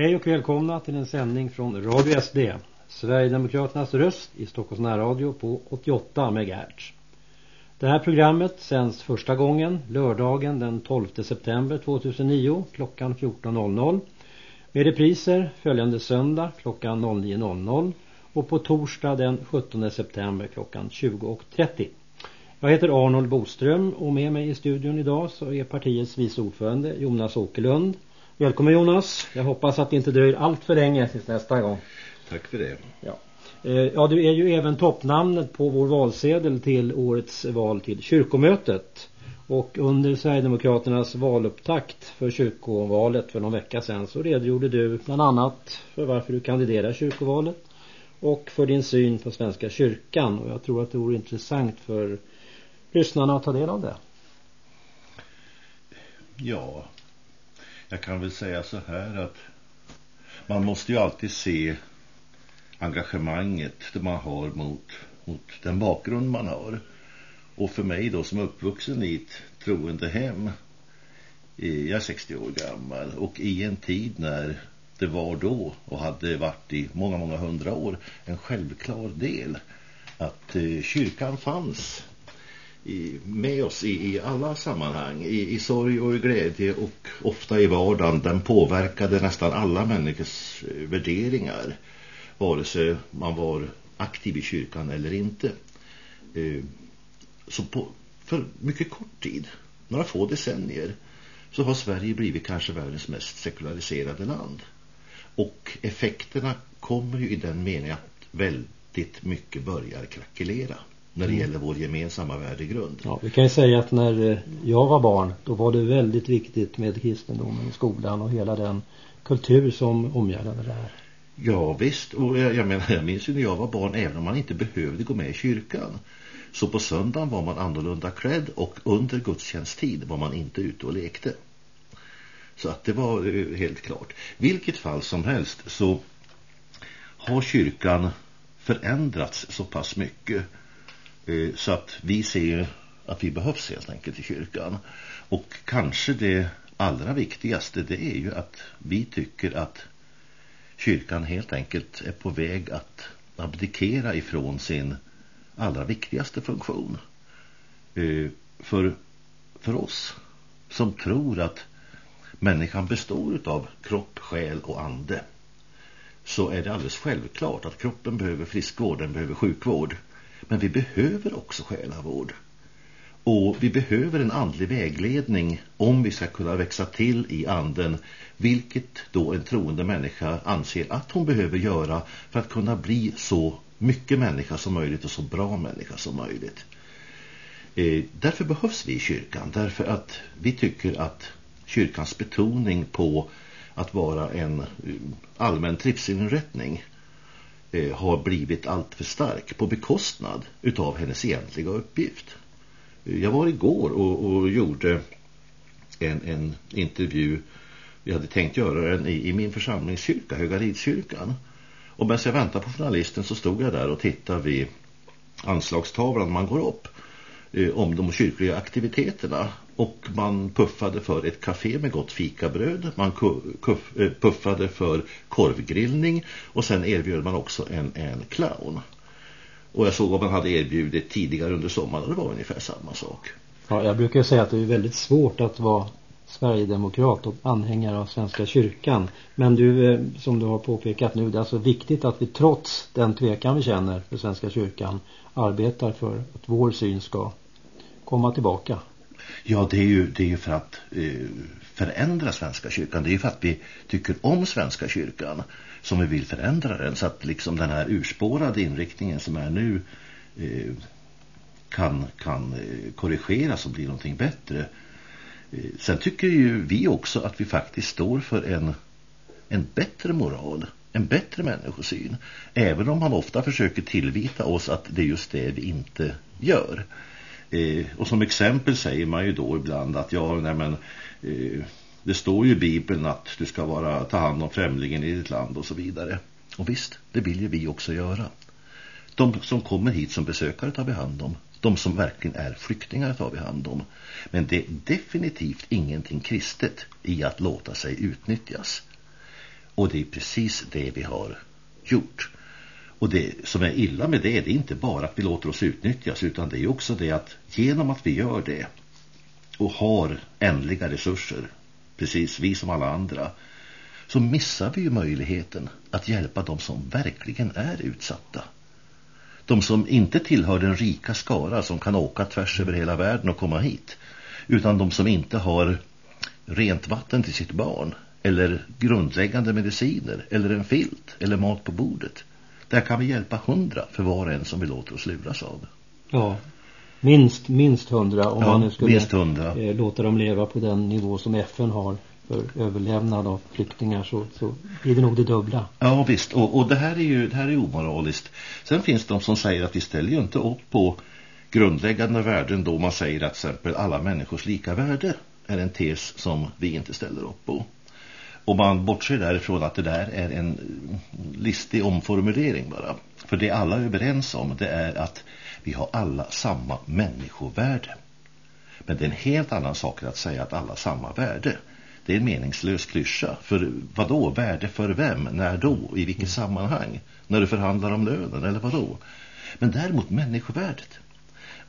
Hej och välkomna till en sändning från Radio SD, Sverigedemokraternas röst i Stockholms närradio på 88 MHz. Det här programmet sänds första gången lördagen den 12 september 2009 klockan 14.00 med repriser följande söndag klockan 09.00 och på torsdag den 17 september klockan 20.30. Jag heter Arnold Boström och med mig i studion idag så är partiets vice ordförande Jonas Åkerlund. Välkommen Jonas. Jag hoppas att det inte dröjer allt för länge tills nästa gång. Tack för det. Ja. Eh, ja, du är ju även toppnamnet på vår valsedel till årets val till kyrkomötet. Och under Sverigedemokraternas valupptakt för kyrkovalet för någon vecka sedan så redogjorde du bland annat för varför du kandiderar kyrkovalet och för din syn på Svenska kyrkan. Och jag tror att det vore intressant för lyssnarna att ta del av det. Ja, jag kan väl säga så här att man måste ju alltid se engagemanget det man har mot, mot den bakgrund man har. Och för mig då som är uppvuxen i ett troende hem, jag är 60 år gammal och i en tid när det var då och hade varit i många, många hundra år en självklar del att eh, kyrkan fanns i, med oss i, i alla sammanhang, i, i sorg och i glädje och ofta i vardagen. Den påverkade nästan alla människors eh, värderingar, vare sig man var aktiv i kyrkan eller inte. Eh, så på, för mycket kort tid, några få decennier, så har Sverige blivit kanske världens mest sekulariserade land. Och effekterna kommer ju i den meningen att väldigt mycket börjar krackelera när det mm. gäller vår gemensamma värdegrund. Ja, vi kan ju säga att när eh, jag var barn då var det väldigt viktigt med kristendomen i skolan och hela den kultur som omgärdade det här. Ja visst, och jag, jag menar jag minns ju när jag var barn även om man inte behövde gå med i kyrkan. Så på söndagen var man annorlunda klädd och under gudstjänsttid var man inte ute och lekte. Så att det var eh, helt klart. Vilket fall som helst så har kyrkan förändrats så pass mycket Eh, så att vi ser att vi behövs helt enkelt i kyrkan. Och kanske det allra viktigaste det är ju att vi tycker att kyrkan helt enkelt är på väg att abdikera ifrån sin allra viktigaste funktion. Eh, för, för oss som tror att människan består av kropp, själ och ande så är det alldeles självklart att kroppen behöver friskvård, den behöver sjukvård. Men vi behöver också själavård. Och vi behöver en andlig vägledning om vi ska kunna växa till i anden. Vilket då en troende människa anser att hon behöver göra för att kunna bli så mycket människa som möjligt och så bra människa som möjligt. Eh, därför behövs vi i kyrkan. Därför att vi tycker att kyrkans betoning på att vara en eh, allmän trivselinrättning eh, har blivit allt för stark på bekostnad utav hennes egentliga uppgift. Eh, jag var igår och, och gjorde en, en intervju jag hade tänkt göra den i, i min församlingskyrka, Högaridskyrkan. Och medan jag väntade på journalisten så stod jag där och tittade vid anslagstavlan man går upp eh, om de kyrkliga aktiviteterna och man puffade för ett café med gott fikabröd. Man eh, puffade för korvgrillning och sen erbjöd man också en, en clown. Och jag såg vad man hade erbjudit tidigare under sommaren och det var ungefär samma sak. Ja, jag brukar säga att det är väldigt svårt att vara Sverigedemokrat och anhängare av Svenska kyrkan. Men du, eh, som du har påpekat nu, det är alltså viktigt att vi trots den tvekan vi känner för Svenska kyrkan arbetar för att vår syn ska komma tillbaka. Ja, det är ju, det är för att eh, förändra Svenska kyrkan. Det är ju för att vi tycker om Svenska kyrkan som vi vill förändra den. Så att liksom den här urspårade inriktningen som är nu eh, kan, kan eh, korrigeras och bli någonting bättre. Eh, sen tycker ju vi också att vi faktiskt står för en, en bättre moral en bättre människosyn. Även om man ofta försöker tillvita oss att det är just det vi inte gör. Eh, och som exempel säger man ju då ibland att ja, nej men, eh, det står ju i Bibeln att du ska vara, ta hand om främlingen i ditt land och så vidare. Och visst, det vill ju vi också göra. De som kommer hit som besökare tar vi hand om. De som verkligen är flyktingar tar vi hand om. Men det är definitivt ingenting kristet i att låta sig utnyttjas. Och det är precis det vi har gjort. Och det som är illa med det, det är inte bara att vi låter oss utnyttjas utan det är också det att genom att vi gör det och har ändliga resurser, precis vi som alla andra, så missar vi ju möjligheten att hjälpa de som verkligen är utsatta. De som inte tillhör den rika skara som kan åka tvärs över hela världen och komma hit. Utan de som inte har rent vatten till sitt barn. Eller grundläggande mediciner. Eller en filt. Eller mat på bordet. Där kan vi hjälpa hundra för var och en som vi låter oss luras av. Ja, minst, minst hundra om ja, man nu skulle. Eh, låta dem leva på den nivå som FN har för överlämnad av flyktingar så, så blir det nog det dubbla. Ja visst, och, och det här är ju det här är omoraliskt. Sen finns det de som säger att vi ställer ju inte upp på grundläggande värden då man säger att till exempel alla människors lika värde är en tes som vi inte ställer upp på. Och man bortser därifrån att det där är en listig omformulering bara. För det alla är överens om det är att vi har alla samma människovärde. Men det är en helt annan sak att säga att alla har samma värde. Det är en meningslös klyscha. För vad då? Värde för vem? När då? I vilket mm. sammanhang? När du förhandlar om lönen eller vad då? Men däremot människovärdet.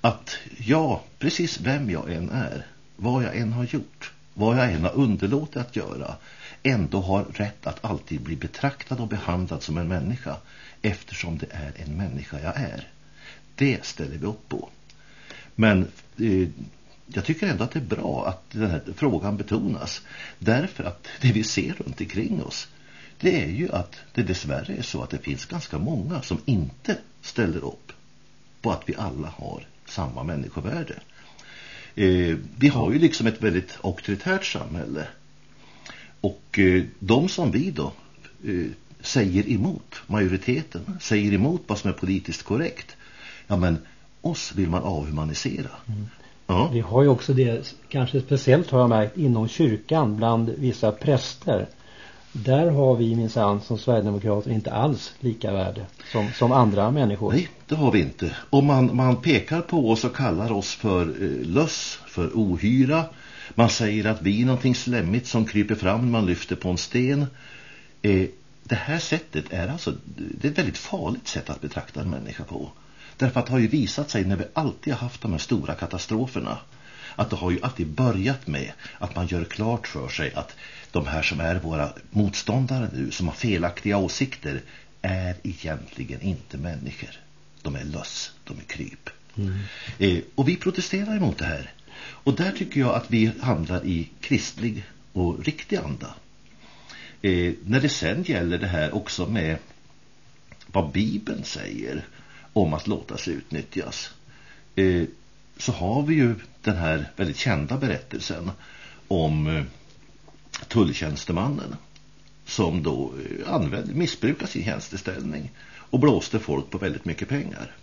Att jag, precis vem jag än är, vad jag än har gjort, vad jag än har underlåtit att göra, ändå har rätt att alltid bli betraktad och behandlad som en människa eftersom det är en människa jag är. Det ställer vi upp på. Men eh, jag tycker ändå att det är bra att den här frågan betonas. Därför att det vi ser runt omkring oss det är ju att det dessvärre är så att det finns ganska många som inte ställer upp på att vi alla har samma människovärde. Eh, vi har ju liksom ett väldigt auktoritärt samhälle. Och eh, de som vi då eh, säger emot, majoriteten säger emot vad som är politiskt korrekt. Ja men oss vill man avhumanisera. Mm. Ja. Vi har ju också det, kanske speciellt har jag märkt, inom kyrkan bland vissa präster. Där har vi minsann som Sverigedemokrater inte alls lika värde som, som andra människor. Nej, det har vi inte. Och man, man pekar på oss och kallar oss för eh, löss, för ohyra. Man säger att vi är någonting slämmigt som kryper fram när man lyfter på en sten. Eh, det här sättet är alltså, det är ett väldigt farligt sätt att betrakta en människa på. Därför att det har ju visat sig när vi alltid har haft de här stora katastroferna att det har ju alltid börjat med att man gör klart för sig att de här som är våra motståndare nu, som har felaktiga åsikter, är egentligen inte människor. De är löss, de är kryp. Mm. Eh, och vi protesterar emot det här. Och där tycker jag att vi handlar i kristlig och riktig anda. Eh, när det sen gäller det här också med vad Bibeln säger om att låta sig utnyttjas eh, så har vi ju den här väldigt kända berättelsen om eh, tulltjänstemannen som då eh, använde, missbrukade sin tjänsteställning och blåste folk på väldigt mycket pengar.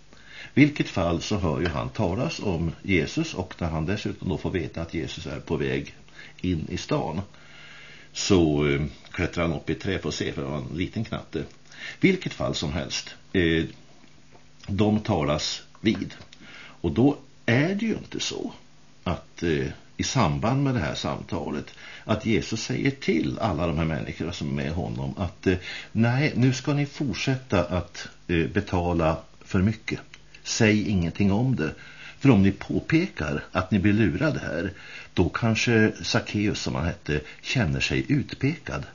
Vilket fall så hör ju han talas om Jesus och när han dessutom då får veta att Jesus är på väg in i stan så eh, klättrar han upp i ett träd för att se för det var en liten knatte. Vilket fall som helst, eh, de talas vid. Och då är det ju inte så att eh, i samband med det här samtalet att Jesus säger till alla de här människorna som är med honom att eh, nej, nu ska ni fortsätta att eh, betala för mycket. Säg ingenting om det. För om ni påpekar att ni blir lurade här då kanske Sackeus som han hette känner sig utpekad.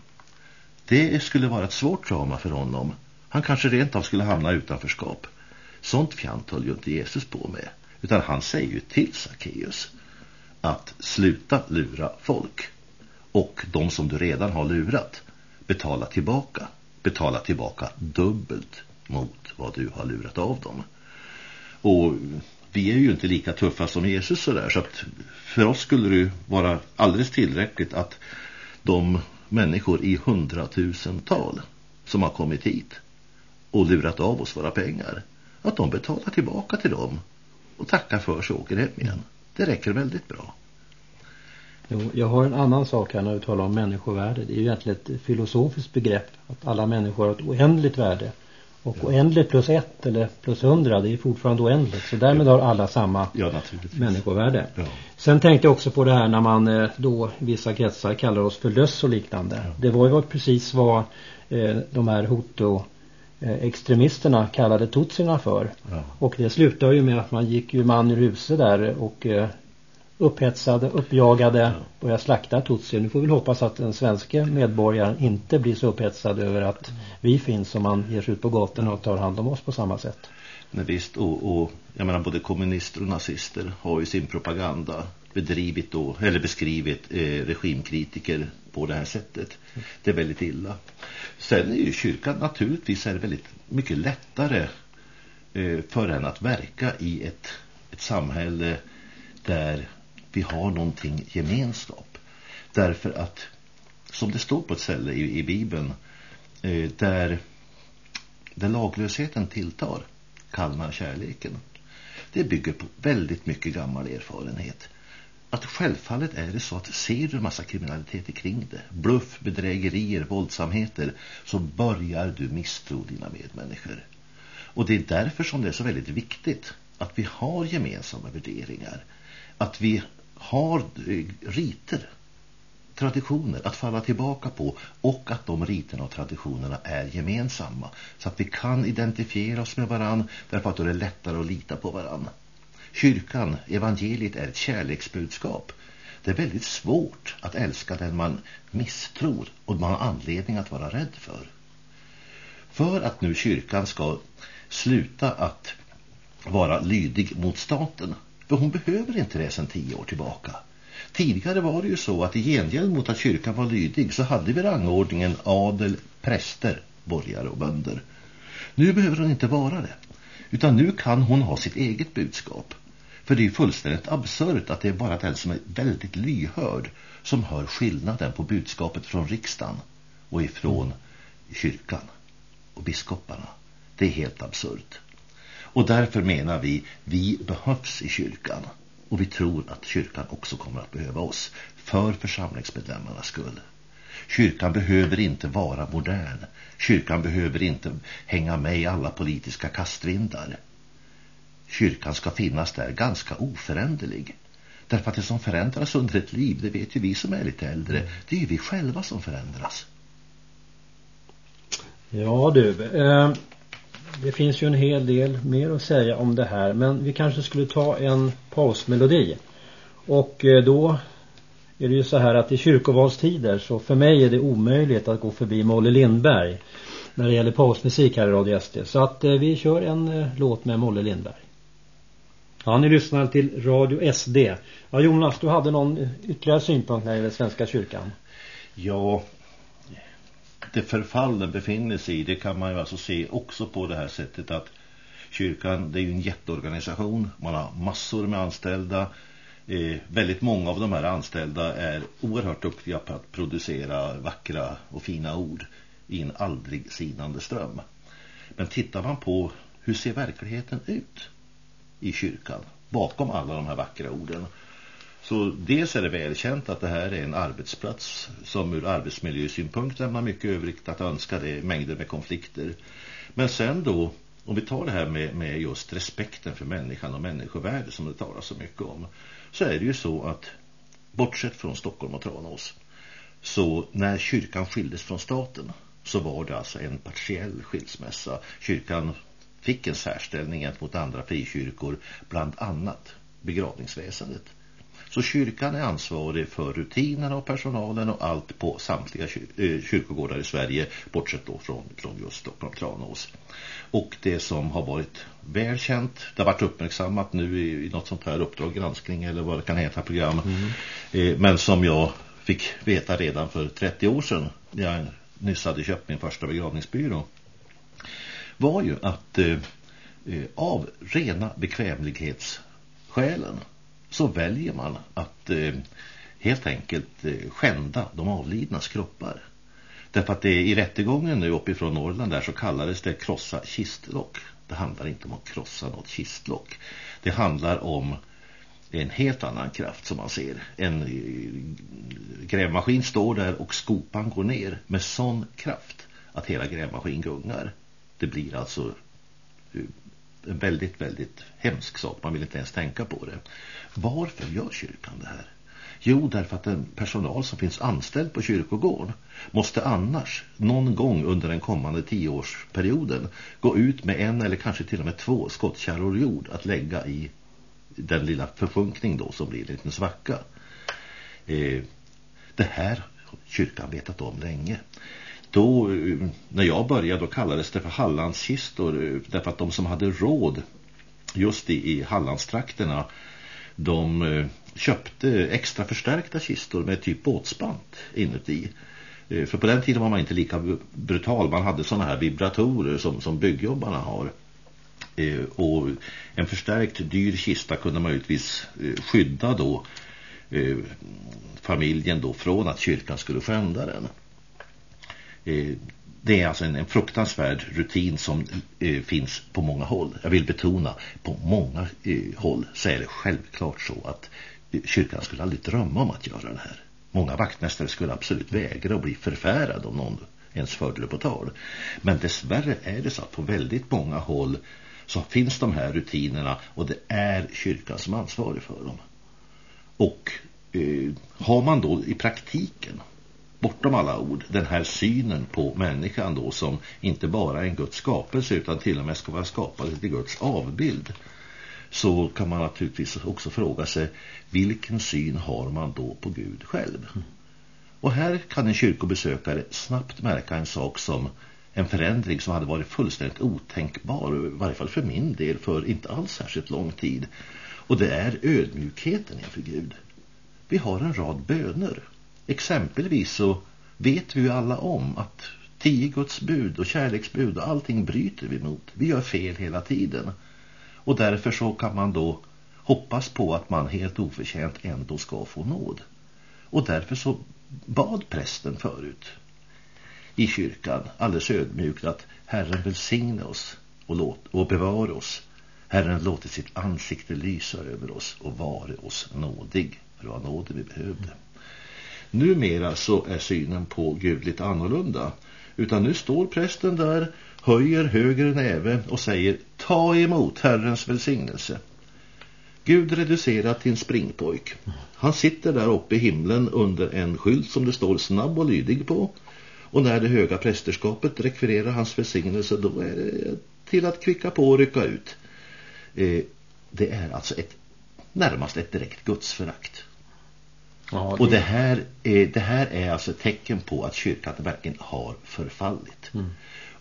Det skulle vara ett svårt drama för honom. Han kanske rent av skulle hamna utanförskap. Sånt fjant höll ju inte Jesus på med. Utan han säger ju till Sackeus att sluta lura folk. Och de som du redan har lurat, betala tillbaka. Betala tillbaka dubbelt mot vad du har lurat av dem. Och vi är ju inte lika tuffa som Jesus sådär. Så att för oss skulle det vara alldeles tillräckligt att de människor i hundratusental som har kommit hit och lurat av oss våra pengar att de betalar tillbaka till dem och tackar för sig och åker hem igen. Det räcker väldigt bra. Jo, jag har en annan sak här när du talar om människovärde. Det är ju egentligen ett filosofiskt begrepp att alla människor har ett oändligt värde och ja. oändligt plus ett eller plus hundra det är fortfarande oändligt. Så därmed ja. har alla samma ja, människovärde. Ja. Sen tänkte jag också på det här när man eh, då vissa kretsar kallar oss för löss och liknande. Det var ju precis vad eh, de här Hutu eh, extremisterna kallade tutsierna för. Ja. Och det slutade ju med att man gick ju man ur huset där och upphetsade, uppjagade, ja. började slakta tutsi. Nu får vi hoppas att den svenska medborgaren inte blir så upphetsad över att vi finns om man ger sig ut på gatorna och tar hand om oss på samma sätt. Nej, visst, och, och jag menar både kommunister och nazister har ju sin propaganda bedrivit då, eller beskrivit eh, regimkritiker på det här sättet. Det är väldigt illa. Sen är ju kyrkan naturligtvis är väldigt mycket lättare eh, för en att verka i ett, ett samhälle där vi har någonting gemenskap. Därför att, som det står på ett ställe i, i Bibeln, eh, där, där laglösheten tilltar, kallnar kärleken. Det bygger på väldigt mycket gammal erfarenhet. Att självfallet är det så att ser du en massa kriminalitet kring det, bluff, bedrägerier, våldsamheter, så börjar du misstro dina medmänniskor. Och det är därför som det är så väldigt viktigt att vi har gemensamma värderingar. Att vi har riter, traditioner att falla tillbaka på och att de riterna och traditionerna är gemensamma så att vi kan identifiera oss med varann därför att då är det lättare att lita på varann. Kyrkan, evangeliet är ett kärleksbudskap. Det är väldigt svårt att älska den man misstror och man har anledning att vara rädd för. För att nu kyrkan ska sluta att vara lydig mot staten för hon behöver inte det sedan tio år tillbaka. Tidigare var det ju så att i gengäld mot att kyrkan var lydig så hade vi rangordningen adel, präster, borgare och bönder. Nu behöver hon inte vara det. Utan nu kan hon ha sitt eget budskap. För det är fullständigt absurt att det är bara den som är väldigt lyhörd som hör skillnaden på budskapet från riksdagen och ifrån kyrkan och biskoparna. Det är helt absurt. Och därför menar vi, vi behövs i kyrkan. Och vi tror att kyrkan också kommer att behöva oss för församlingsmedlemmarnas skull. Kyrkan behöver inte vara modern. Kyrkan behöver inte hänga med i alla politiska kastvindar. Kyrkan ska finnas där ganska oföränderlig. Därför att det som förändras under ett liv, det vet ju vi som är lite äldre, det är ju vi själva som förändras. Ja du, eh, det finns ju en hel del mer att säga om det här men vi kanske skulle ta en pausmelodi. Och eh, då är det ju så här att i kyrkovalstider så för mig är det omöjligt att gå förbi Molle Lindberg när det gäller pausmusik här i Radio SD. Så att eh, vi kör en eh, låt med Molle Lindberg. Ja, ni lyssnar till Radio SD. Ja, Jonas, du hade någon ytterligare synpunkt när det gäller Svenska kyrkan? Ja, det förfall den befinner sig i det kan man ju alltså se också på det här sättet att kyrkan det är ju en jätteorganisation man har massor med anställda. Eh, väldigt många av de här anställda är oerhört duktiga på att producera vackra och fina ord i en aldrig sinande ström. Men tittar man på hur ser verkligheten ut i kyrkan bakom alla de här vackra orden så dels är det välkänt att det här är en arbetsplats som ur arbetsmiljösynpunkt lämnar mycket övrigt att önska. Det är mängder med konflikter. Men sen då, om vi tar det här med, med just respekten för människan och människovärde som det talas så mycket om. Så är det ju så att, bortsett från Stockholm och Tranås, så när kyrkan skildes från staten så var det alltså en partiell skilsmässa. Kyrkan fick en särställning mot andra frikyrkor, bland annat begravningsväsendet. Så kyrkan är ansvarig för rutinerna och personalen och allt på samtliga eh, kyrkogårdar i Sverige, bortsett då från, från just Stockholm Tranås. Och det som har varit välkänt, det har varit uppmärksammat nu i, i något sånt här uppdrag, granskning eller vad det kan heta program. Mm. Eh, men som jag fick veta redan för 30 år sedan, när jag nyss hade köpt min första begravningsbyrå, var ju att eh, eh av rena bekvämlighetsskälen så väljer man att eh, helt enkelt eh, skända de avlidnas kroppar. Därför att det i rättegången nu uppifrån Norrland där så kallades det krossa kistlock. Det handlar inte om att krossa något kistlock. Det handlar om en helt annan kraft som man ser. En eh, grävmaskin står där och skopan går ner med sån kraft att hela grävmaskin gungar. det blir alltså eh, en väldigt, väldigt hemsk sak. Man vill inte ens tänka på det. Varför gör kyrkan det här? Jo, därför att den personal som finns anställd på kyrkogården måste annars någon gång under den kommande tioårsperioden gå ut med en eller kanske till och med två skottkärror jord att lägga i den lilla förfunkning då som blir en liten svacka. Eh, det här har kyrkan vetat om länge. Då, eh, när jag började, då kallades det för Hallandskistor eh, därför att de som hade råd just i, i Hallandstrakterna de eh, köpte extra förstärkta kistor med typ båtspant inuti. För på den tiden var man inte lika brutal. Man hade sådana här vibratorer som, som byggjobbarna har. Och en förstärkt dyr kista kunde möjligtvis skydda då familjen då från att kyrkan skulle skända den Eh, det är alltså en, en fruktansvärd rutin som eh, finns på många håll. Jag vill betona, på många eh, håll så är det självklart så att eh, kyrkan skulle aldrig drömma om att göra det här. Många vaktmästare skulle absolut vägra att bli förfärade om någon ens förde det på tal. Men dessvärre är det så att på väldigt många håll så finns de här rutinerna och det är kyrkan som ansvarig för dem. Och eh, har man då i praktiken bortom alla ord den här synen på människan då som inte bara är en Guds skapelse utan till och med ska vara skapad till Guds avbild så kan man naturligtvis också fråga sig vilken syn har man då på Gud själv? Och här kan en kyrkobesökare snabbt märka en sak som en förändring som hade varit fullständigt otänkbar, i varje fall för min del, för inte alls särskilt lång tid. Och det är ödmjukheten inför Gud. Vi har en rad böner Exempelvis så vet vi ju alla om att tio Guds bud och kärleksbud och allting bryter vi mot. Vi gör fel hela tiden. Och därför så kan man då hoppas på att man helt oförtjänt ändå ska få nåd. Och därför så bad prästen förut i kyrkan alldeles ödmjukt att Herren välsigne oss och, låt, och bevara oss. Herren låter sitt ansikte lysa över oss och vare oss nådig. För det var nåden vi behövde. Numera så är synen på Gud lite annorlunda. Utan nu står prästen där, höjer höger näve och säger Ta emot Herrens välsignelse. Gud reducerat till en springpojk. Han sitter där uppe i himlen under en skylt som det står snabb och lydig på. Och när det höga prästerskapet rekvirerar hans välsignelse då är det till att kvicka på och rycka ut. Eh, det är alltså ett närmast ett direkt gudsförakt. Ja, det... Och det här, är, det här är alltså ett tecken på att kyrkan verkligen har förfallit. Mm.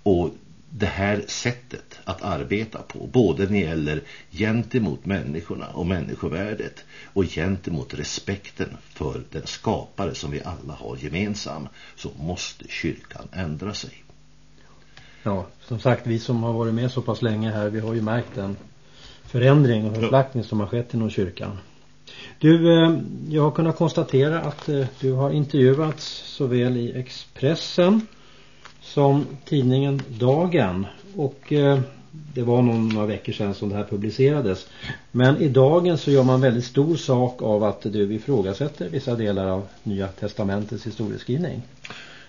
Och det här sättet att arbeta på, både när det gäller gentemot människorna och människovärdet och gentemot respekten för den skapare som vi alla har gemensam, så måste kyrkan ändra sig. Ja, som sagt, vi som har varit med så pass länge här, vi har ju märkt en förändring och förflackning som har skett inom kyrkan. Du, eh, jag har kunnat konstatera att eh, du har intervjuats såväl i Expressen som tidningen Dagen. Och eh, det var några veckor sedan som det här publicerades. Men i Dagen så gör man väldigt stor sak av att du ifrågasätter vissa delar av Nya Testamentets historieskrivning.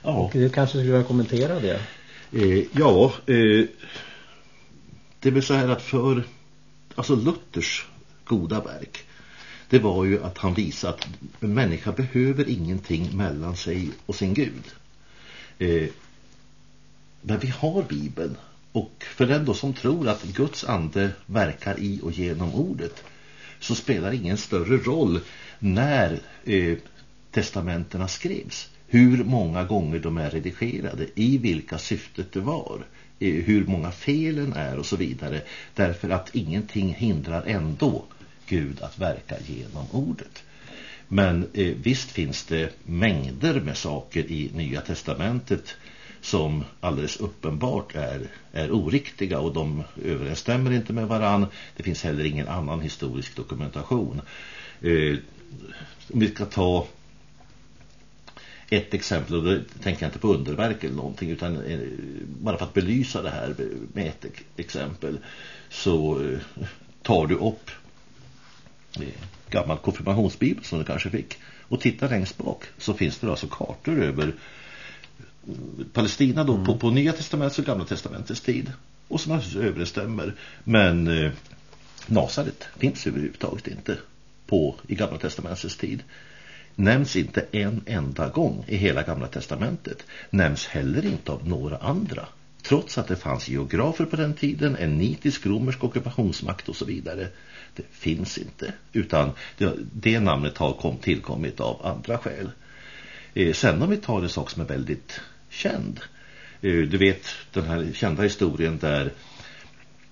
Ja. Och du kanske skulle vilja kommentera det? Eh, ja, eh, det så här att för alltså Luthers goda verk det var ju att han visade att en människa behöver ingenting mellan sig och sin Gud. Eh, men vi har Bibeln och för den då som tror att Guds ande verkar i och genom ordet så spelar ingen större roll när eh, testamenterna skrevs. Hur många gånger de är redigerade, i vilka syftet det var, eh, hur många felen är och så vidare. Därför att ingenting hindrar ändå Gud att verka genom ordet. Men eh, visst finns det mängder med saker i Nya Testamentet som alldeles uppenbart är, är oriktiga och de överensstämmer inte med varann. Det finns heller ingen annan historisk dokumentation. Eh, om vi ska ta ett exempel, och då tänker jag inte på underverk eller någonting utan eh, bara för att belysa det här med ett exempel så eh, tar du upp gammal konfirmationsbibel som du kanske fick. Och titta längst bak så finns det alltså kartor över Palestina då mm. på, på Nya testamentets och Gamla testamentets tid. Och som naturligtvis överensstämmer. Men eh, Nasaret finns överhuvudtaget inte på i Gamla testamentets tid. Nämns inte en enda gång i hela Gamla testamentet. Nämns heller inte av några andra. Trots att det fanns geografer på den tiden, en nitisk romersk ockupationsmakt och så vidare. Det finns inte. Utan det, det namnet har kom, tillkommit av andra skäl. Eh, sen om vi tar en sak som är väldigt känd. Eh, du vet den här kända historien där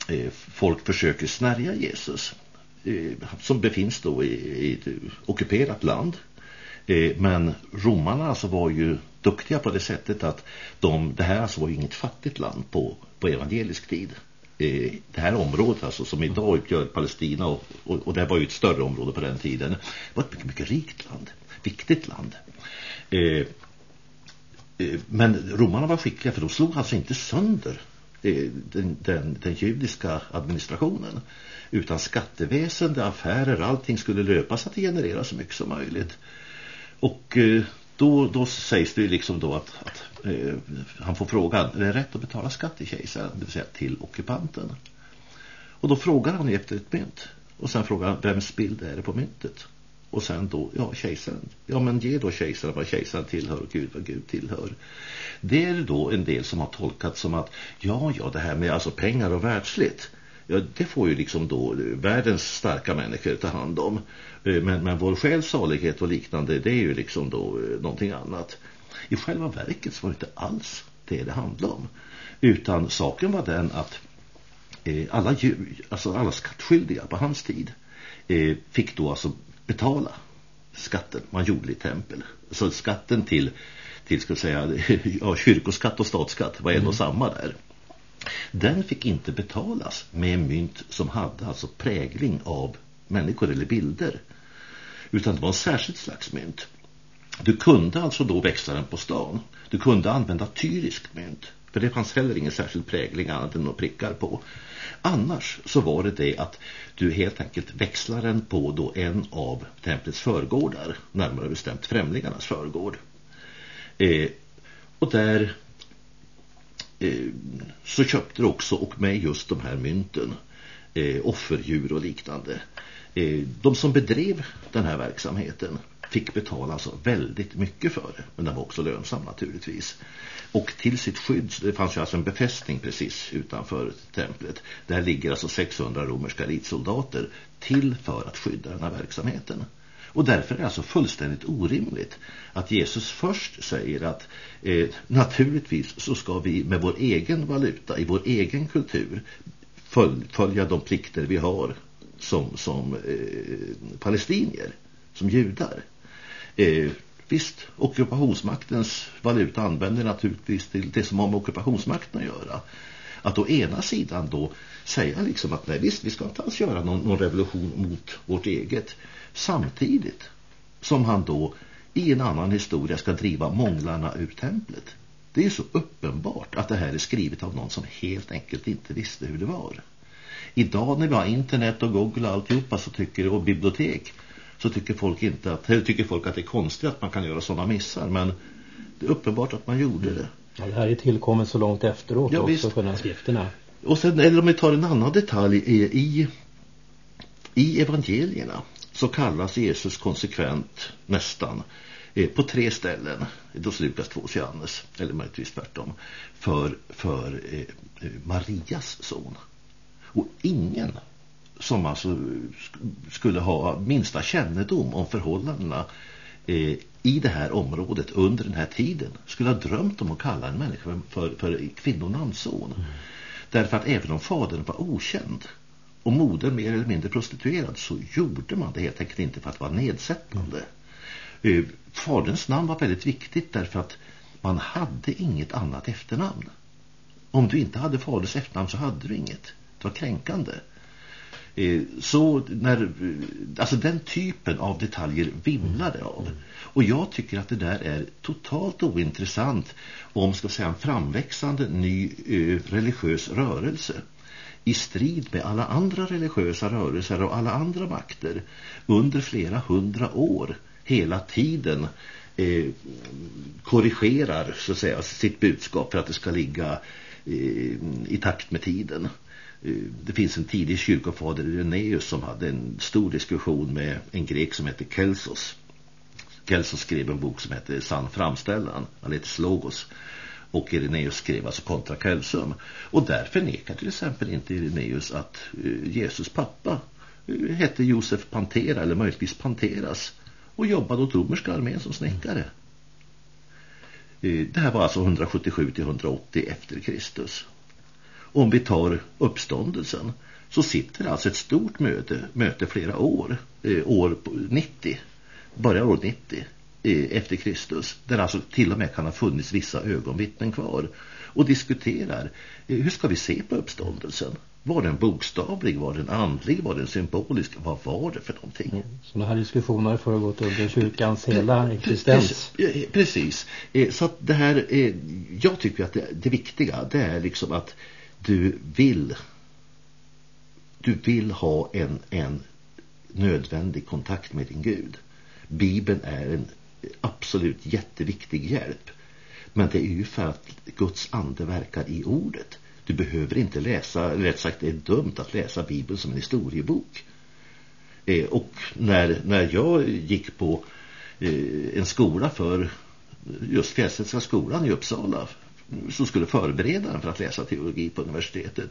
eh, folk försöker snärja Jesus. Eh, som befinns då i, i ett ockuperat land. Eh, men romarna alltså var ju duktiga på det sättet att de, det här alltså var ju inget fattigt land på, på evangelisk tid. Eh, det här området alltså som idag utgör Palestina och, och, och det var ju ett större område på den tiden var ett mycket, mycket rikt land, viktigt land. Eh, eh, men romarna var skickliga för de slog alltså inte sönder eh, den, den, den judiska administrationen utan skatteväsende, affärer, allting skulle löpa så att det genererar så mycket som möjligt. Och eh, då, då sägs det ju liksom då att, att eh, han får frågan, är det rätt att betala skatt till kejsaren, det vill säga till ockupanten? Och då frågar han efter ett mynt. Och sen frågar han, vems bild är det på myntet? Och sen då, ja, kejsaren. Ja, men ge då kejsaren vad kejsaren tillhör och Gud vad Gud tillhör. Det är då en del som har tolkat som att, ja, ja, det här med alltså pengar och världsligt ja, det får ju liksom då världens starka människor ta hand om. Eh, men, men vår självsalighet och liknande, det är ju liksom då eh, någonting annat. I själva verket så var det inte alls det det handlade om. Utan saken var den att eh, alla, alltså alla skattskyldiga på hans tid eh, fick då alltså betala skatten man gjorde i tempel. Så skatten till, till ska säga, ja, kyrkoskatt och statsskatt var en och mm. samma där. Den fick inte betalas med mynt som hade alltså prägling av människor eller bilder. Utan det var en särskild slags mynt. Du kunde alltså då växla den på stan. Du kunde använda tyrisk mynt. För det fanns heller ingen särskild prägling annat än några prickar på. Annars så var det det att du helt enkelt växlar den på då en av templets förgårdar. Närmare bestämt främlingarnas förgård. Eh, och där Eh, så köpte det också och med just de här mynten eh, offerdjur och liknande. Eh, de som bedrev den här verksamheten fick betala alltså väldigt mycket för det. Men den var också lönsam naturligtvis. Och till sitt skydd, det fanns ju alltså en befästning precis utanför templet. Där ligger alltså 600 romerska elitsoldater till för att skydda den här verksamheten. Och därför är det alltså fullständigt orimligt att Jesus först säger att eh, naturligtvis så ska vi med vår egen valuta, i vår egen kultur följ, följa de plikter vi har som, som eh, palestinier, som judar. Eh, visst, ockupationsmaktens valuta använder naturligtvis till det som har med ockupationsmakten att göra. Att å ena sidan då säga liksom att nej visst, vi ska inte alls göra någon, någon revolution mot vårt eget samtidigt som han då i en annan historia ska driva månglarna ur templet. Det är så uppenbart att det här är skrivet av någon som helt enkelt inte visste hur det var. Idag när vi har internet och Google och alltihopa så tycker, och bibliotek så tycker folk inte att, tycker folk att det är konstigt att man kan göra sådana missar men det är uppenbart att man gjorde det. Ja, det här är tillkommet så långt efteråt ja, också visst. för den här skrifterna. Och sen, eller om vi tar en annan detalj i, i, evangelierna så kallas Jesus konsekvent nästan eh, på tre ställen, då Lukas 2 Johannes, eller möjligtvis tvärtom, för, för eh, eh, Marias son. Och ingen som alltså skulle ha minsta kännedom om förhållandena eh, i det här området under den här tiden skulle ha drömt om att kalla en människa för, för kvinnonamnson. Mm. Därför att även om fadern var okänd och modern mer eller mindre prostituerad så gjorde man det helt enkelt inte för att vara nedsättande. Mm. Faderns namn var väldigt viktigt därför att man hade inget annat efternamn. Om du inte hade faders efternamn så hade du inget. Det var kränkande. Eh, så när, alltså den typen av detaljer vimlade av. Och jag tycker att det där är totalt ointressant om ska säga en framväxande ny eh, religiös rörelse i strid med alla andra religiösa rörelser och alla andra makter under flera hundra år hela tiden eh, korrigerar så att säga sitt budskap för att det ska ligga eh, i takt med tiden. Eh, det finns en tidig kyrkofader Irenaeus som hade en stor diskussion med en grek som heter Kelsos. Kelsos skrev en bok som heter Sann framställan, han heter Slogos och Irenaeus skrev alltså kontra Kelsum. Och där förnekar till exempel inte Irenaeus att eh, Jesus pappa eh, hette Josef Pantera eller möjligtvis Panteras och jobbade åt romerska armén som snickare. Det här var alltså 177 till 180 efter Kristus om vi tar uppståndelsen så sitter alltså ett stort möte, möte flera år, eh, år 90, börjar år 90 eh, efter Kristus, där alltså till och med kan ha funnits vissa ögonvittnen kvar och diskuterar eh, hur ska vi se på uppståndelsen? Var den bokstavlig? Var den andlig? Var den symbolisk? Vad var det för någonting? Mm. Sådana här diskussioner har föregått under kyrkans hela existens. Precis. precis. Så att det här, jag tycker att det, det viktiga det är liksom att du vill du vill ha en, en nödvändig kontakt med din Gud. Bibeln är en absolut jätteviktig hjälp. Men det är ju för att Guds ande verkar i ordet. Du behöver inte läsa, rätt sagt det är dumt att läsa Bibeln som en historiebok. Eh, och när, när jag gick på eh, en skola för just Fjällstedtska skolan i Uppsala som skulle förbereda en för att läsa teologi på universitetet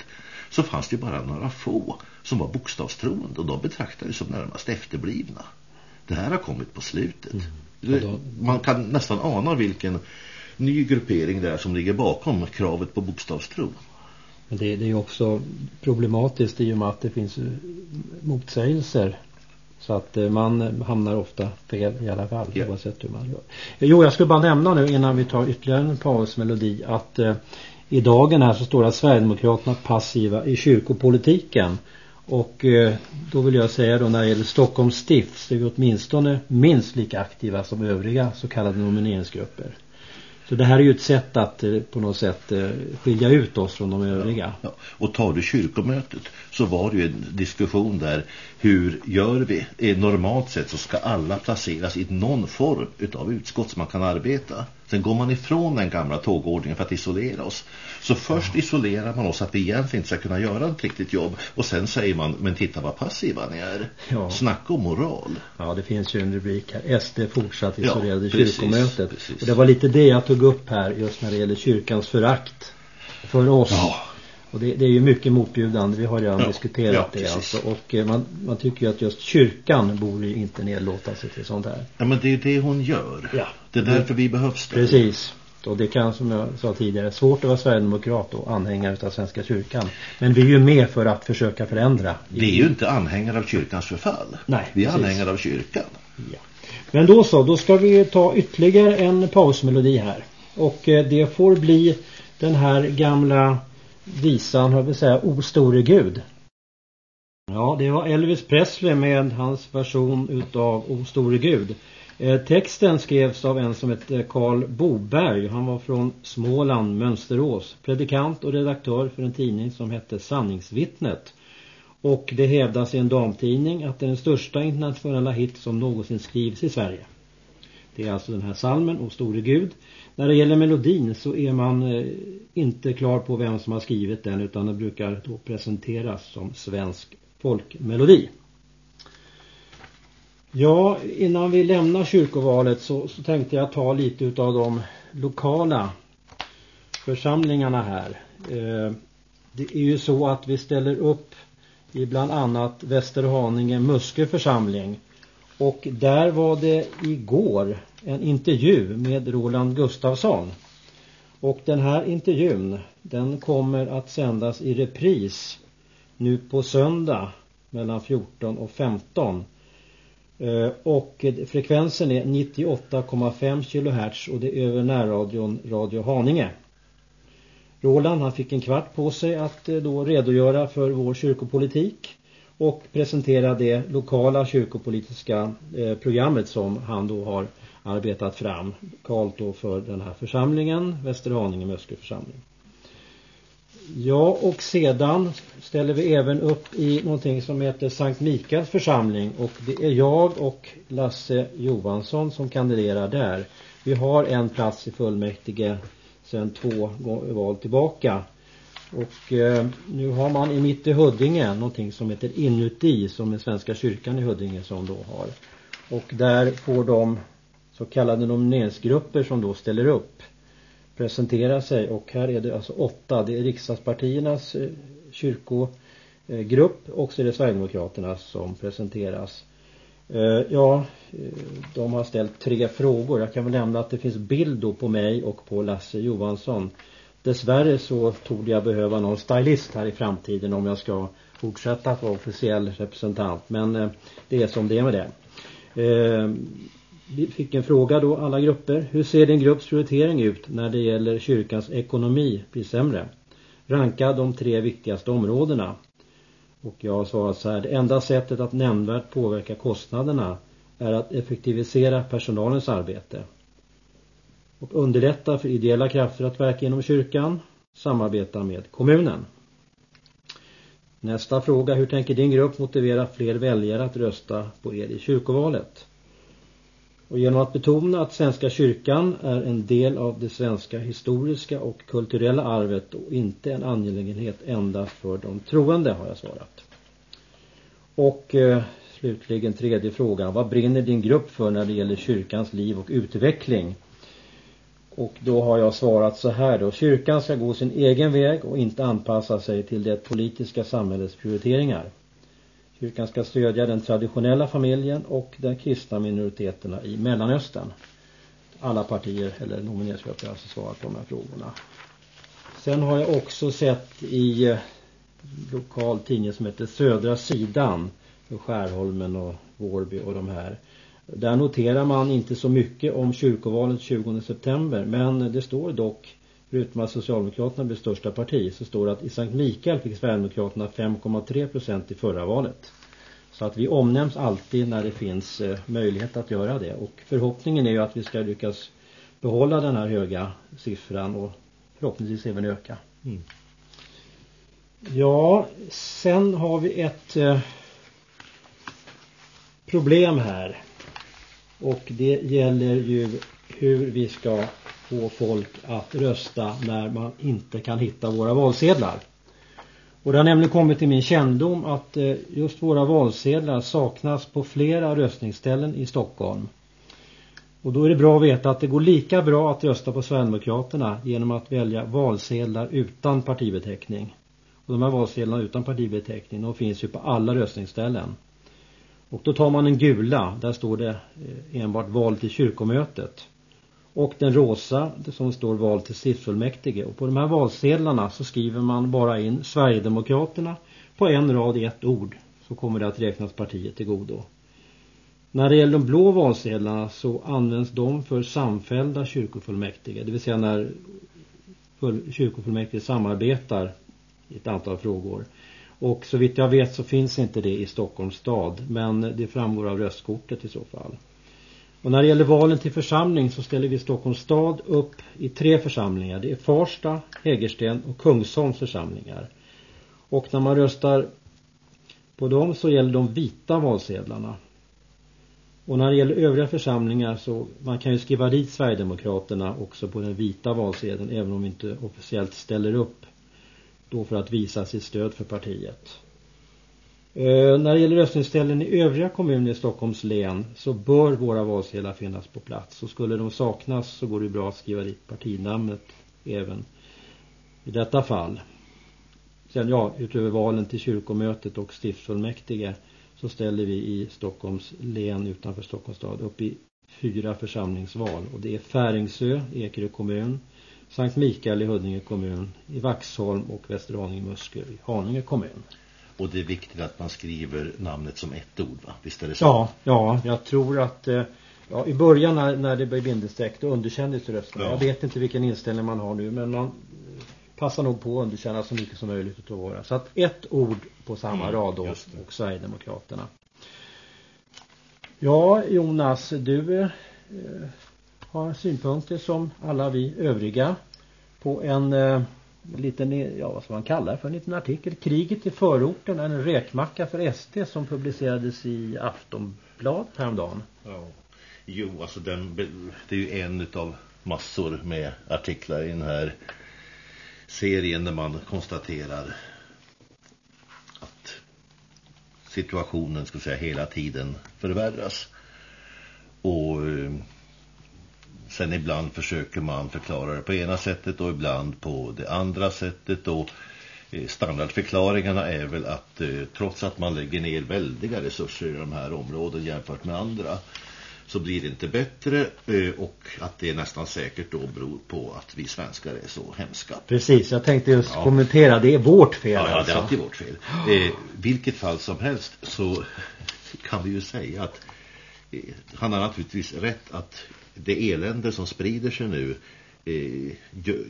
så fanns det bara några få som var bokstavstroende och de betraktades som närmast efterblivna. Det här har kommit på slutet. Mm. Då... Man kan nästan ana vilken ny gruppering det är som ligger bakom kravet på bokstavstro. Men det, det är också problematiskt i och med att det finns motsägelser så att eh, man hamnar ofta fel i alla fall yeah. oavsett hur man gör. Jo, jag skulle bara nämna nu innan vi tar ytterligare en pausmelodi att eh, i dagen här så står det att Sverigedemokraterna passiva i kyrkopolitiken. Och eh, då vill jag säga då när det gäller Stockholms stift så är vi åtminstone minst lika aktiva som övriga så kallade nomineringsgrupper. Så det här är ju ett sätt att eh, på något sätt eh, skilja ut oss från de övriga. Ja, ja. Och tar du kyrkomötet så var det ju en diskussion där. Hur gör vi? Eh, normalt sett så ska alla placeras i någon form utav utskott som man kan arbeta. Sen går man ifrån den gamla tågordningen för att isolera oss. Så först ja. isolerar man oss att vi egentligen inte ska kunna göra ett riktigt jobb. Och sen säger man, men titta vad passiva ni är. Ja. Snacka om moral. Ja, det finns ju en rubrik här. SD fortsatt isolerade ja, precis, kyrkomötet. Precis. Och det var lite det jag tog upp här just när det gäller kyrkans förakt för oss. Ja. Och det, det, är ju mycket motbjudande. Vi har redan ja, diskuterat ja, det alltså. Och eh, man, man tycker ju att just kyrkan borde ju inte nedlåta sig till sånt här. Ja men det är det hon gör. Ja. Det är därför vi behövs där. Precis. Och det kan som jag sa tidigare svårt att vara sverigedemokrat och anhängare av Svenska kyrkan. Men vi är ju med för att försöka förändra. Vi är ju inte anhängare av kyrkans förfall. Nej, Vi är precis. anhängare av kyrkan. Ja. Men då så, då ska vi ta ytterligare en pausmelodi här. Och eh, det får bli den här gamla visan, jag vill säga, O store Gud. Ja, det var Elvis Presley med hans version utav O store Gud. Eh, texten skrevs av en som hette Karl Boberg. Han var från Småland, Mönsterås. Predikant och redaktör för en tidning som hette Sanningsvittnet. Och det hävdas i en damtidning att det är den största internationella hit som någonsin skrivs i Sverige. Det är alltså den här salmen, O store Gud. När det gäller melodin så är man eh, inte klar på vem som har skrivit den utan den brukar då presenteras som svensk folkmelodi. Ja, innan vi lämnar kyrkovalet så, så tänkte jag ta lite utav de lokala församlingarna här. Eh, det är ju så att vi ställer upp i bland annat Västerhaninge Muskö församling. Och där var det igår en intervju med Roland Gustafsson. Och den här intervjun den kommer att sändas i repris nu på söndag mellan 14 och 15. Eh, och frekvensen är 98,5 kHz och det är över närradion Radio Haninge. Roland han fick en kvart på sig att eh, då redogöra för vår kyrkopolitik och presentera det lokala kyrkopolitiska eh, programmet som han då har arbetat fram lokalt då för den här församlingen, Västerhaninge Möske församling. Ja, och sedan ställer vi även upp i någonting som heter Sankt Mikaels församling och det är jag och Lasse Johansson som kandiderar där. Vi har en plats i fullmäktige sedan två val tillbaka. Och eh, nu har man i mitt i Huddinge någonting som heter Inuti som är Svenska kyrkan i Huddinge som då har. Och där får de så kallade nomineringsgrupper som då ställer upp presentera sig och här är det alltså åtta. Det är riksdagspartiernas eh, kyrkogrupp och så är det Sverigedemokraterna som presenteras. Eh, ja, eh, de har ställt tre frågor. Jag kan väl nämna att det finns bild då på mig och på Lasse Johansson. Dessvärre så tog jag behöva någon stylist här i framtiden om jag ska fortsätta att vara officiell representant. Men det är som det är med det. Vi fick en fråga då, alla grupper. Hur ser din grupps prioritering ut när det gäller kyrkans ekonomi blir sämre? Ranka de tre viktigaste områdena. Och jag har svarat så här. Det enda sättet att nämnvärt påverka kostnaderna är att effektivisera personalens arbete. Och underlätta för ideella krafter att verka inom kyrkan. Samarbeta med kommunen. Nästa fråga. Hur tänker din grupp motivera fler väljare att rösta på er i kyrkovalet? Och genom att betona att Svenska kyrkan är en del av det svenska historiska och kulturella arvet och inte en angelägenhet endast för de troende har jag svarat. Och eh, slutligen tredje frågan. Vad brinner din grupp för när det gäller kyrkans liv och utveckling? Och då har jag svarat så här då. Kyrkan ska gå sin egen väg och inte anpassa sig till det politiska samhällets prioriteringar. Kyrkan ska stödja den traditionella familjen och de kristna minoriteterna i Mellanöstern. Alla partier eller nomineringsgrupper har alltså svarat på de här frågorna. Sen har jag också sett i eh, lokal tidning som heter Södra sidan för Skärholmen och Vårby och de här. Där noterar man inte så mycket om kyrkovalet 20 september men det står dock förutom att Socialdemokraterna blir största parti så står det att i Sankt Mikael fick Sverigedemokraterna 5,3 procent i förra valet. Så att vi omnämns alltid när det finns eh, möjlighet att göra det. Och förhoppningen är ju att vi ska lyckas behålla den här höga siffran och förhoppningsvis även öka. Mm. Ja, sen har vi ett eh, problem här. Och det gäller ju hur vi ska få folk att rösta när man inte kan hitta våra valsedlar. Och det har nämligen kommit till min kännedom att eh, just våra valsedlar saknas på flera röstningsställen i Stockholm. Och då är det bra att veta att det går lika bra att rösta på Sverigedemokraterna genom att välja valsedlar utan partibeteckning. Och de här valsedlarna utan partibeteckning de finns ju på alla röstningsställen. Och då tar man en gula, där står det eh, enbart val till kyrkomötet och den rosa som står val till stiftsfullmäktige. Och på de här valsedlarna så skriver man bara in Sverigedemokraterna på en rad i ett ord så kommer det att räknas partiet till godo. När det gäller de blå valsedlarna så används de för samfällda kyrkofullmäktige, det vill säga när kyrkofullmäktige samarbetar i ett antal frågor. Och så vitt jag vet så finns inte det i Stockholms stad, men det framgår av röstkortet i så fall. Och när det gäller valen till församling så ställer vi Stockholms stad upp i tre församlingar. Det är Farsta, Hägersten och Kungsholms församlingar. Och när man röstar på dem så gäller de vita valsedlarna. Och när det gäller övriga församlingar så man kan ju skriva dit Sverigedemokraterna också på den vita valsedeln även om vi inte officiellt ställer upp då för att visa sitt stöd för partiet. Eh, när det gäller röstningsställen i övriga kommuner i Stockholms län så bör våra valsedlar finnas på plats. Och skulle de saknas så går det bra att skriva dit partinamnet även i detta fall. Sen ja, utöver valen till kyrkomötet och stiftsfullmäktige så ställer vi i Stockholms län utanför Stockholms stad upp i fyra församlingsval. Och det är Färingsö, Ekerö kommun, Sankt Mikael i Huddinge kommun, i Vaxholm och Västerhaninge Muskö i Haninge kommun. Och det är viktigt att man skriver namnet som ett ord va? Visst är det så? Ja, ja jag tror att eh, ja, i början när, när det blev bindestreck då underkändes rösterna. Ja. Jag vet inte vilken inställning man har nu men man passar nog på att underkänna så mycket som möjligt utav våra. Så att ett ord på samma mm, rad då och Sverigedemokraterna. Ja Jonas, du eh, har synpunkter som alla vi övriga på en eh, liten, ja vad ska man kalla det för, en liten artikel. Kriget i förorten, en räkmacka för SD som publicerades i Aftonblad häromdagen. Ja. Jo, alltså den, det är ju en av massor med artiklar i den här serien där man konstaterar att situationen ska säga hela tiden förvärras. Och eh, sen ibland försöker man förklara det på ena sättet och ibland på det andra sättet och eh, standardförklaringarna är väl att eh, trots att man lägger ner väldiga resurser i de här områden jämfört med andra så blir det inte bättre eh, och att det nästan säkert då beror på att vi svenskar är så hemska. Precis, jag tänkte just ja. kommentera, det är vårt fel Ja, ja alltså. det är alltid vårt fel. Eh, vilket fall som helst så kan vi ju säga att eh, han har naturligtvis rätt att det elände som sprider sig nu eh,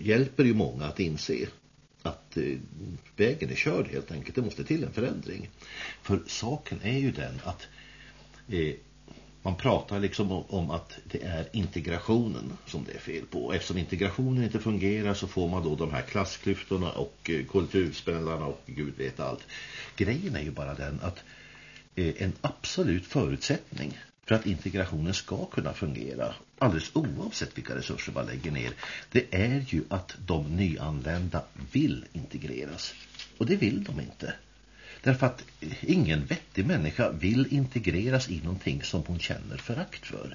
hjälper ju många att inse att eh, vägen är körd helt enkelt. Det måste till en förändring. För saken är ju den att eh, man pratar liksom om att det är integrationen som det är fel på. Eftersom integrationen inte fungerar så får man då de här klassklyftorna och eh, kulturspällarna och gud vet allt. Grejen är ju bara den att eh, en absolut förutsättning för att integrationen ska kunna fungera alldeles oavsett vilka resurser man lägger ner det är ju att de nyanlända vill integreras. Och det vill de inte. Därför att ingen vettig människa vill integreras i någonting som hon känner förakt för.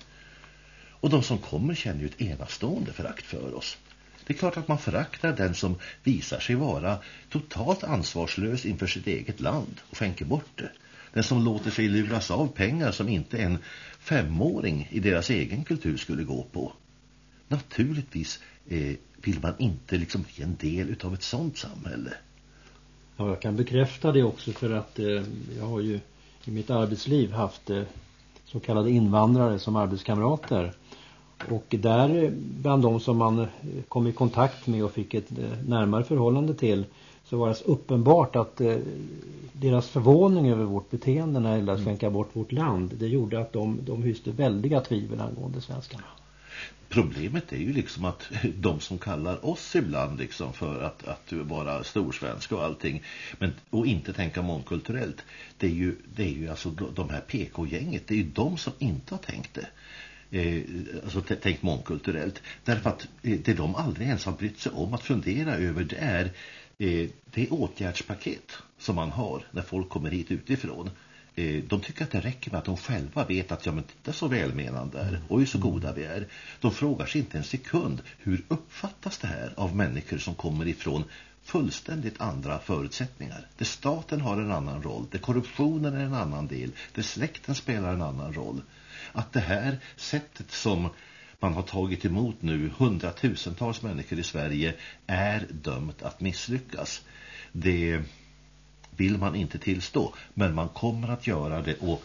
Och de som kommer känner ju ett enastående förakt för oss. Det är klart att man föraktar den som visar sig vara totalt ansvarslös inför sitt eget land och skänker bort det. Den som låter sig luras av pengar som inte en femåring i deras egen kultur skulle gå på. Naturligtvis eh, vill man inte liksom bli en del av ett sånt samhälle. Ja, jag kan bekräfta det också för att eh, jag har ju i mitt arbetsliv haft eh, så kallade invandrare som arbetskamrater. Och där eh, bland de som man eh, kom i kontakt med och fick ett eh, närmare förhållande till så var det så uppenbart att eh, deras förvåning över vårt beteende när det gäller att mm. skänka bort vårt land det gjorde att de, de hyste väldiga tvivel angående svenskarna. Problemet är ju liksom att de som kallar oss ibland liksom för att, att vara storsvenska och allting men, och inte tänka mångkulturellt det är ju, det är ju alltså de här PK-gänget det är ju de som inte har tänkt det eh, alltså tänkt mångkulturellt därför att eh, det de aldrig ens har brytt sig om att fundera över det är Eh, det åtgärdspaket som man har när folk kommer hit utifrån eh, de tycker att det räcker med att de själva vet att ja men titta så välmenande är och hur så goda vi är. De frågar sig inte en sekund hur uppfattas det här av människor som kommer ifrån fullständigt andra förutsättningar. Där staten har en annan roll, där korruptionen är en annan del, där släkten spelar en annan roll. Att det här sättet som man har tagit emot nu hundratusentals människor i Sverige är dömt att misslyckas. Det vill man inte tillstå. Men man kommer att göra det och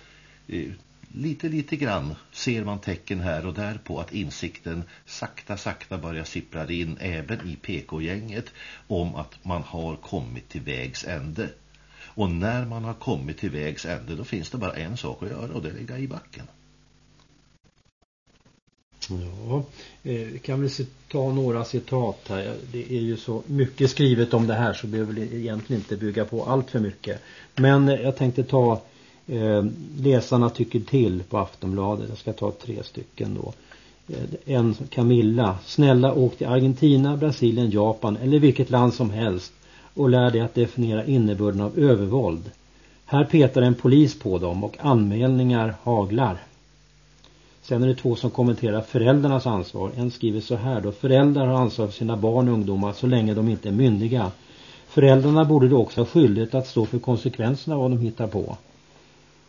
eh, lite lite grann ser man tecken här och där på att insikten sakta sakta börjar sippra in även i PK-gänget om att man har kommit till vägs ände. Och när man har kommit till vägs ände då finns det bara en sak att göra och det är att ligga i backen. Ja, eh, vi kan väl ta några citat här. Det är ju så mycket skrivet om det här så behöver vi egentligen inte bygga på allt för mycket. Men eh, jag tänkte ta eh, läsarna tycker till på Aftonbladet. Jag ska ta tre stycken då. Eh, en Camilla. Snälla åk till Argentina, Brasilien, Japan eller vilket land som helst och lär dig att definiera innebörden av övervåld. Här petar en polis på dem och anmälningar haglar. Sen är det två som kommenterar föräldrarnas ansvar. En skriver så här då. Föräldrar har ansvar för sina barn och ungdomar så länge de inte är myndiga. Föräldrarna borde då också ha skyldighet att stå för konsekvenserna av vad de hittar på.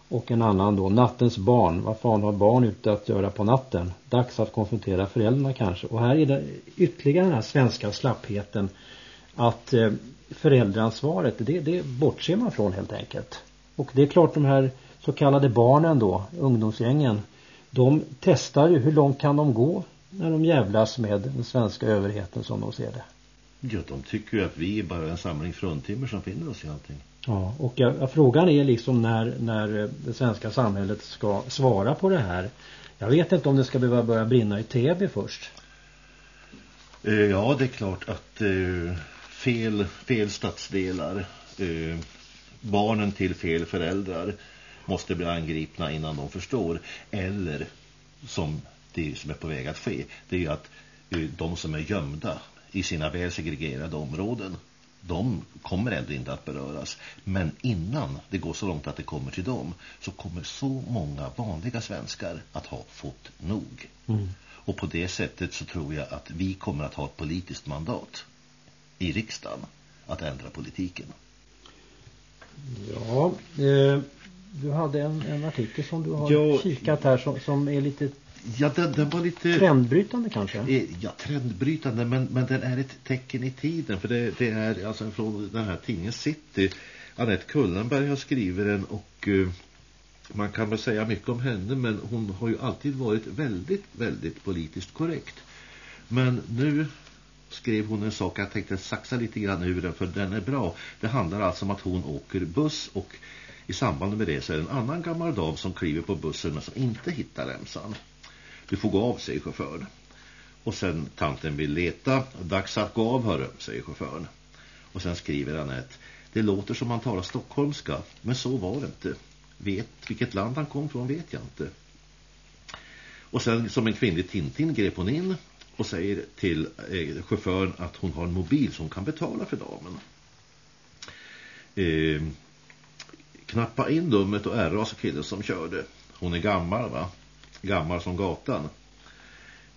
Och en annan då. Nattens barn. Vad fan har barn ute att göra på natten? Dags att konfrontera föräldrarna kanske. Och här är det ytterligare den här svenska slappheten. Att eh, föräldraansvaret, det, det bortser man från helt enkelt. Och det är klart de här så kallade barnen då, ungdomsgängen de testar ju hur långt kan de gå när de jävlas med den svenska överheten som de ser det. Ja, de tycker ju att vi är bara en samling fruntimmer som finner oss i allting. Ja, och jag, frågan är liksom när, när det svenska samhället ska svara på det här. Jag vet inte om det ska behöva börja brinna i Täby först. Eh, ja, det är klart att eh, fel, fel stadsdelar, eh, barnen till fel föräldrar måste bli angripna innan de förstår. Eller som det som är på väg att ske, det är ju att eh, de som är gömda i sina väl segregerade områden de kommer ändå inte att beröras. Men innan det går så långt att det kommer till dem så kommer så många vanliga svenskar att ha fått nog. Mm. Och på det sättet så tror jag att vi kommer att ha ett politiskt mandat i riksdagen att ändra politiken. Ja, eh, du hade en, en artikel som du har ja, kikat här som, som är lite Ja, den, den, var lite... Trendbrytande kanske? Eh, ja, trendbrytande, men, men den är ett tecken i tiden. För det, det är alltså från den här tidningen City. Annette Kullenberg har skrivit den och uh, man kan väl säga mycket om henne. Men hon har ju alltid varit väldigt, väldigt politiskt korrekt. Men nu skrev hon en sak, jag tänkte saxa lite grann ur den för den är bra. Det handlar alltså om att hon åker buss och i samband med det så är det en annan gammal dam som kliver på bussen men som inte hittar remsan. Du får gå av, säger chauffören. Och sen tanten vill leta. Dags att gå av, hörru, säger chauffören. Och sen skriver Annette. Det låter som han talar stockholmska, men så var det inte. Vet vilket land han kom från vet jag inte. Och sen som en kvinnlig Tintin grep hon in och säger till eh, chauffören att hon har en mobil som kan betala för damen. Eh, knappa in numret och ärra så killen som körde. Hon är gammal va? gammal som gatan.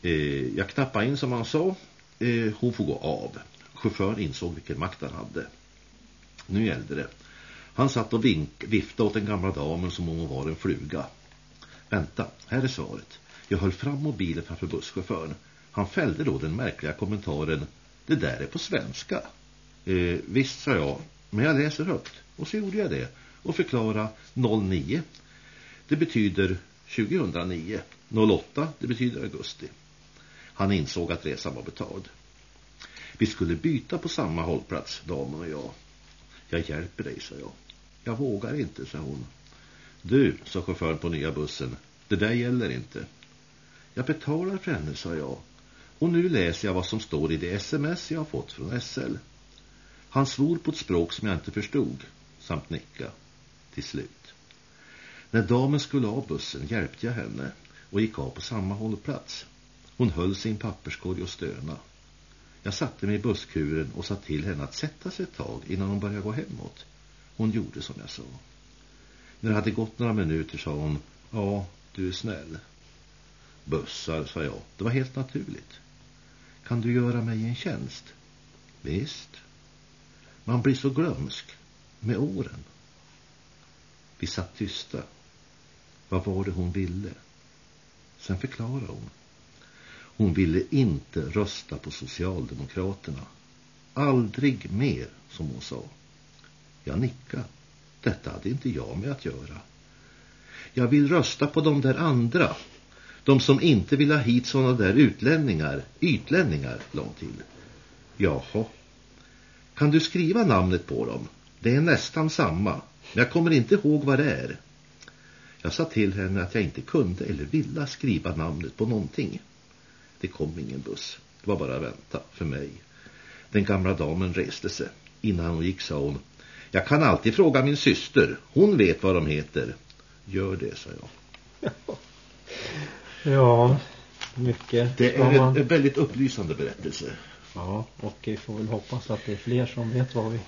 Eh, jag knappade in som han sa. Eh, hon får gå av. Chauffören insåg vilken makt han hade. Nu gällde det. Han satt och vink, viftade åt den gamla damen som om hon var en fluga. Vänta, här är svaret. Jag höll fram mobilen framför busschauffören. Han fällde då den märkliga kommentaren. Det där är på svenska. Eh, visst, sa jag. Men jag läser högt. Och så gjorde jag det. Och förklara 09. Det betyder 2009. 08, det betyder augusti. Han insåg att resan var betald. Vi skulle byta på samma hållplats, damen och jag. Jag hjälper dig, sa jag. Jag vågar inte, sa hon. Du, sa chauffören på nya bussen, det där gäller inte. Jag betalar för henne, sa jag. Och nu läser jag vad som står i det sms jag har fått från SL. Han svor på ett språk som jag inte förstod, samt nicka. Till slut. När damen skulle av bussen hjälpte jag henne och gick av på samma hållplats. Hon höll sin papperskorg och stöna. Jag satte mig i busskuren och sa till henne att sätta sig ett tag innan hon började gå hemåt. Hon gjorde som jag sa. När det hade gått några minuter sa hon, ja, du är snäll. Bussar, sa jag. Det var helt naturligt. Kan du göra mig en tjänst? Visst. Man blir så glömsk med åren. Vi satt tysta. Vad var det hon ville? Sen förklarade hon. Hon ville inte rösta på Socialdemokraterna. Aldrig mer, som hon sa. Jag nickade. Detta hade inte jag med att göra. Jag vill rösta på de där andra. De som inte vill ha hit sådana där utlänningar. Ytlänningar, långt till. Jaha. Kan du skriva namnet på dem? Det är nästan samma. Men jag kommer inte ihåg vad det är. Jag sa till henne att jag inte kunde eller ville skriva namnet på någonting. Det kom ingen buss. Det var bara att vänta för mig. Den gamla damen reste sig. Innan hon gick sa hon Jag kan alltid fråga min syster. Hon vet vad de heter. Gör det, sa jag. ja, mycket. Det är man... en väldigt upplysande berättelse. Ja, och vi får väl hoppas att det är fler som vet vad vi,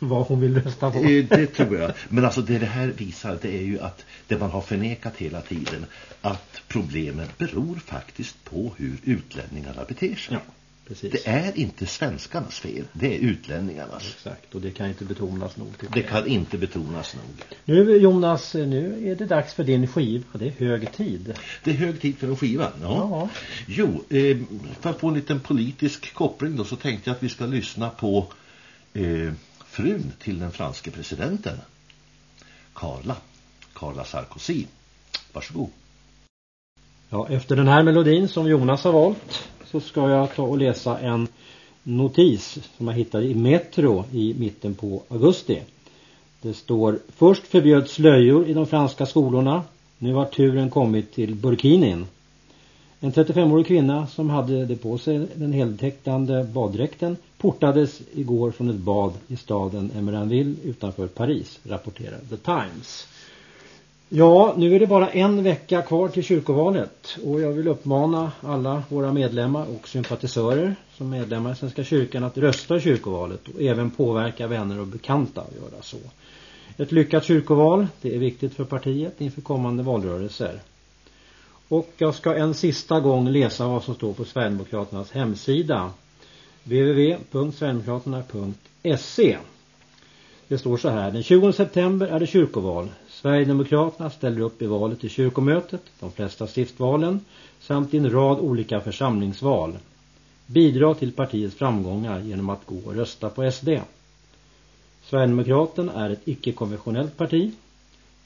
vad, hon vill rösta på. Eh, det tror jag. Men alltså det det här visar det är ju att det man har förnekat hela tiden att problemen beror faktiskt på hur utlänningarna beter sig. Ja, precis. Det är inte svenskarnas fel, det är utlänningarnas. Exakt, och det kan inte betonas nog. Det kan inte betonas nog. Nu Jonas, nu är det dags för din skiva. Det är hög tid. Det är hög tid för en skiva, ja. ja. Jo, eh, för att få en liten politisk koppling då så tänkte jag att vi ska lyssna på... Eh, frun till den franske presidenten Carla, Carla Sarkozy. Varsågod. Ja, efter den här melodin som Jonas har valt så ska jag ta och läsa en notis som jag hittade i Metro i mitten på augusti. Det står Först förbjöds slöjor i de franska skolorna. Nu har turen kommit till burkinin. En 35-årig kvinna som hade det på sig den heltäckande baddräkten portades igår från ett bad i staden Emeranville utanför Paris, rapporterar The Times. Ja, nu är det bara en vecka kvar till kyrkovalet och jag vill uppmana alla våra medlemmar och sympatisörer som medlemmar i Svenska kyrkan att rösta i kyrkovalet och även påverka vänner och bekanta att göra så. Ett lyckat kyrkoval, det är viktigt för partiet inför kommande valrörelser. Och jag ska en sista gång läsa vad som står på Sverigedemokraternas hemsida www.sverigedemokraterna.se Det står så här, den 20 september är det kyrkoval. Sverigedemokraterna ställer upp i valet till kyrkomötet, de flesta stiftvalen samt i en rad olika församlingsval. Bidra till partiets framgångar genom att gå och rösta på SD. Sverigedemokraterna är ett icke-konventionellt parti.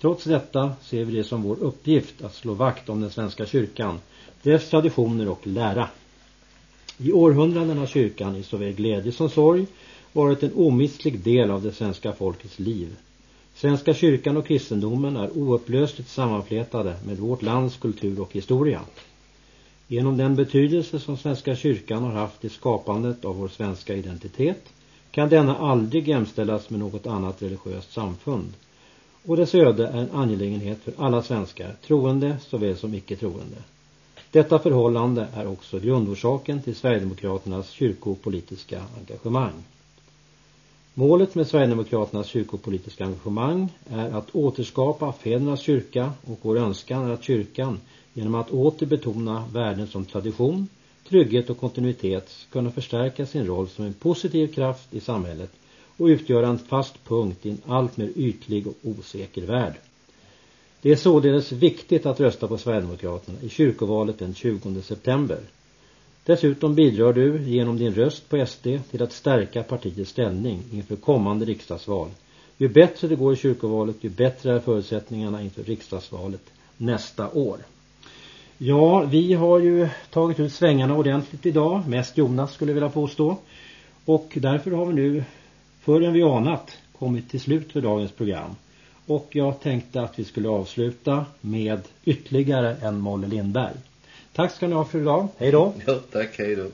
Trots detta ser vi det som vår uppgift att slå vakt om den svenska kyrkan, dess traditioner och lära. I århundraden har kyrkan i såväl glädje som sorg varit en omistlig del av det svenska folkets liv. Svenska kyrkan och kristendomen är oupplösligt sammanflätade med vårt lands kultur och historia. Genom den betydelse som Svenska kyrkan har haft i skapandet av vår svenska identitet kan denna aldrig jämställas med något annat religiöst samfund. Och dess öde är en angelägenhet för alla svenskar, troende såväl som icke-troende. Detta förhållande är också grundorsaken till Sverigedemokraternas kyrkopolitiska engagemang. Målet med Sverigedemokraternas kyrkopolitiska engagemang är att återskapa fädernas kyrka och vår önskan är att kyrkan genom att åter betona värden som tradition, trygghet och kontinuitet ska kunna förstärka sin roll som en positiv kraft i samhället och utgöra en fast punkt i en allt mer ytlig och osäker värld. Det är således viktigt att rösta på Sverigedemokraterna i kyrkovalet den 20 september. Dessutom bidrar du genom din röst på SD till att stärka partiets ställning inför kommande riksdagsval. Ju bättre det går i kyrkovalet, ju bättre är förutsättningarna inför riksdagsvalet nästa år. Ja, vi har ju tagit ut svängarna ordentligt idag, mest Jonas skulle jag vilja påstå. Och därför har vi nu, förrän vi anat, kommit till slut för dagens program. Och jag tänkte att vi skulle avsluta med ytterligare en Molle Lindberg. Tack ska ni ha för idag. Hej då. Ja, tack. Hej då.